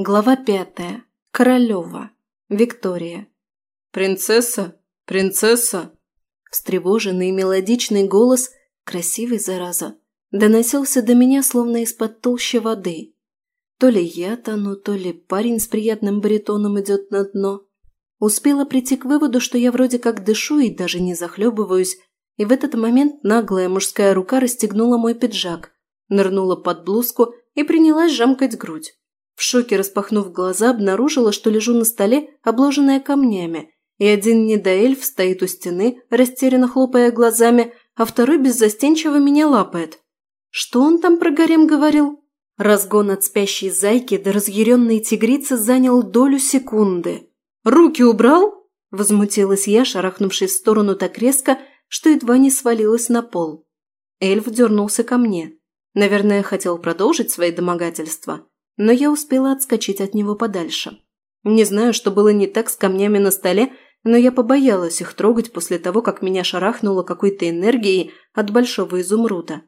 Глава пятая. Королева. Виктория. «Принцесса? Принцесса?» Встревоженный мелодичный голос, красивый зараза, доносился до меня словно из-под толщи воды. То ли я тону, то ли парень с приятным баритоном идет на дно. Успела прийти к выводу, что я вроде как дышу и даже не захлебываюсь, и в этот момент наглая мужская рука расстегнула мой пиджак, нырнула под блузку и принялась жамкать грудь. В шоке распахнув глаза, обнаружила, что лежу на столе, обложенная камнями, и один недоэльф стоит у стены, растерянно хлопая глазами, а второй беззастенчиво меня лапает. Что он там про гарем говорил? Разгон от спящей зайки до разъяренной тигрицы занял долю секунды. «Руки убрал?» – возмутилась я, шарахнувшись в сторону так резко, что едва не свалилась на пол. Эльф дернулся ко мне. Наверное, хотел продолжить свои домогательства – но я успела отскочить от него подальше. Не знаю, что было не так с камнями на столе, но я побоялась их трогать после того, как меня шарахнуло какой-то энергией от большого изумруда.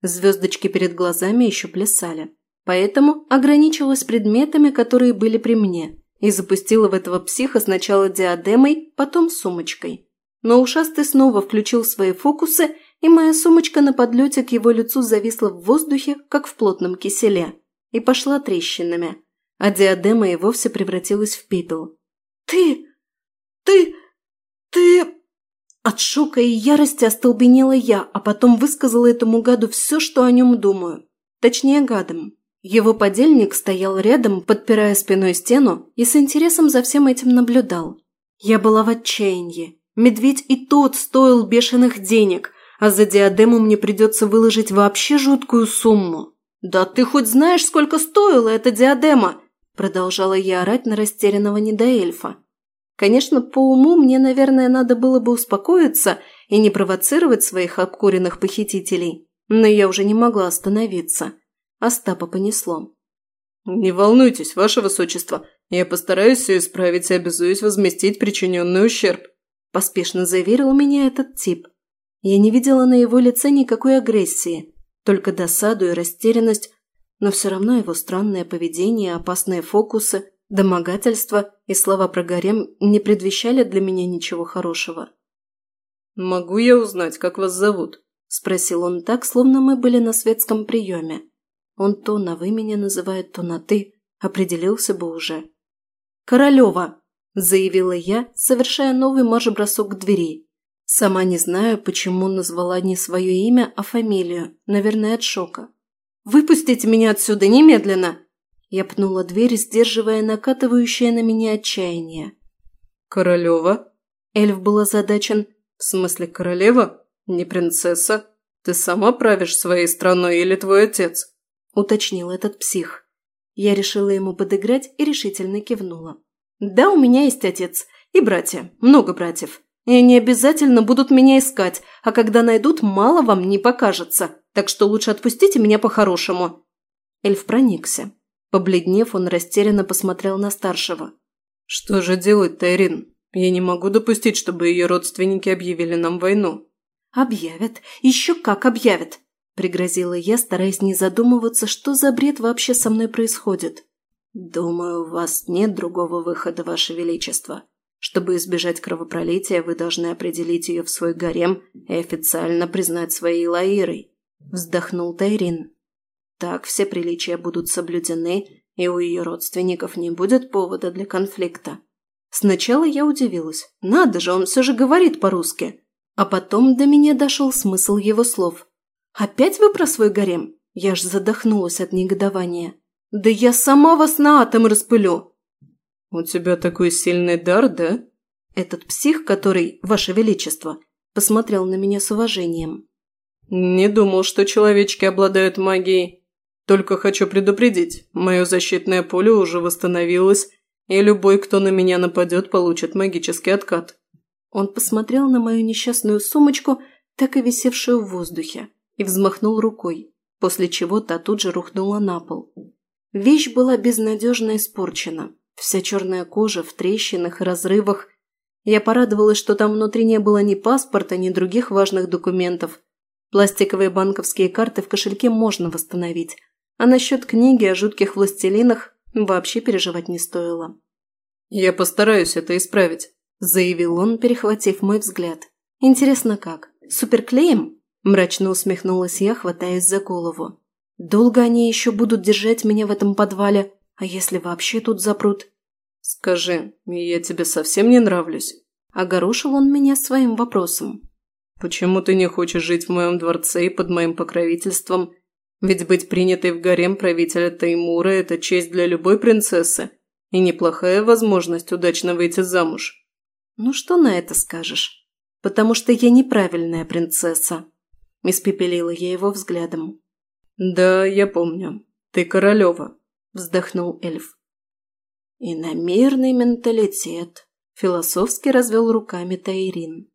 Звездочки перед глазами еще плясали. Поэтому ограничилась предметами, которые были при мне, и запустила в этого психа сначала диадемой, потом сумочкой. Но ушастый снова включил свои фокусы, и моя сумочка на подлете к его лицу зависла в воздухе, как в плотном киселе и пошла трещинами, а диадема и вовсе превратилась в пепел. «Ты! Ты! Ты!» От шока и ярости остолбенела я, а потом высказала этому гаду все, что о нем думаю. Точнее, гадом. Его подельник стоял рядом, подпирая спиной стену, и с интересом за всем этим наблюдал. Я была в отчаянии. Медведь и тот стоил бешеных денег, а за диадему мне придется выложить вообще жуткую сумму. «Да ты хоть знаешь, сколько стоила эта диадема?» Продолжала я орать на растерянного недоэльфа. Конечно, по уму мне, наверное, надо было бы успокоиться и не провоцировать своих обкуренных похитителей, но я уже не могла остановиться. Остапа понесло. «Не волнуйтесь, ваше высочество, я постараюсь все исправить и обязуюсь возместить причиненный ущерб», поспешно заверил меня этот тип. Я не видела на его лице никакой агрессии, только досаду и растерянность, но все равно его странное поведение, опасные фокусы, домогательства и слова про гарем не предвещали для меня ничего хорошего. «Могу я узнать, как вас зовут?» – спросил он так, словно мы были на светском приеме. Он то на «вы» меня называет, то на «ты», определился бы уже. «Королева!» – заявила я, совершая новый марш-бросок к двери. Сама не знаю, почему назвала не свое имя, а фамилию. Наверное, от шока. «Выпустите меня отсюда немедленно!» Я пнула дверь, сдерживая накатывающее на меня отчаяние. «Королева?» Эльф был озадачен. «В смысле королева? Не принцесса? Ты сама правишь своей страной или твой отец?» Уточнил этот псих. Я решила ему подыграть и решительно кивнула. «Да, у меня есть отец. И братья. Много братьев. И они обязательно будут меня искать, а когда найдут, мало вам не покажется. Так что лучше отпустите меня по-хорошему». Эльф проникся. Побледнев, он растерянно посмотрел на старшего. «Что же делать, Тайрин? Я не могу допустить, чтобы ее родственники объявили нам войну». «Объявят. Еще как объявят!» – пригрозила я, стараясь не задумываться, что за бред вообще со мной происходит. «Думаю, у вас нет другого выхода, Ваше Величество», чтобы избежать кровопролития, вы должны определить ее в свой гарем и официально признать своей Лаирой», – вздохнул Тайрин. «Так все приличия будут соблюдены, и у ее родственников не будет повода для конфликта». Сначала я удивилась. Надо же, он все же говорит по-русски. А потом до меня дошел смысл его слов. «Опять вы про свой гарем?» Я ж задохнулась от негодования. «Да я сама вас на атом распылю!» «У тебя такой сильный дар, да?» Этот псих, который, Ваше Величество, посмотрел на меня с уважением. «Не думал, что человечки обладают магией. Только хочу предупредить, мое защитное поле уже восстановилось, и любой, кто на меня нападет, получит магический откат». Он посмотрел на мою несчастную сумочку, так и висевшую в воздухе, и взмахнул рукой, после чего та тут же рухнула на пол. Вещь была безнадежно испорчена. Вся черная кожа в трещинах и разрывах. Я порадовалась, что там внутри не было ни паспорта, ни других важных документов. Пластиковые банковские карты в кошельке можно восстановить. А насчет книги о жутких властелинах вообще переживать не стоило. «Я постараюсь это исправить», – заявил он, перехватив мой взгляд. «Интересно как? Суперклеем?» – мрачно усмехнулась я, хватаясь за голову. «Долго они еще будут держать меня в этом подвале? А если вообще тут запрут?» «Скажи, я тебе совсем не нравлюсь?» Огорошил он меня своим вопросом. «Почему ты не хочешь жить в моем дворце и под моим покровительством? Ведь быть принятой в гарем правителя Таймура – это честь для любой принцессы и неплохая возможность удачно выйти замуж. Ну что на это скажешь? Потому что я неправильная принцесса. Испепелила я его взглядом. Да, я помню. Ты королева, вздохнул эльф. Иномерный менталитет, философски развел руками Тайрин.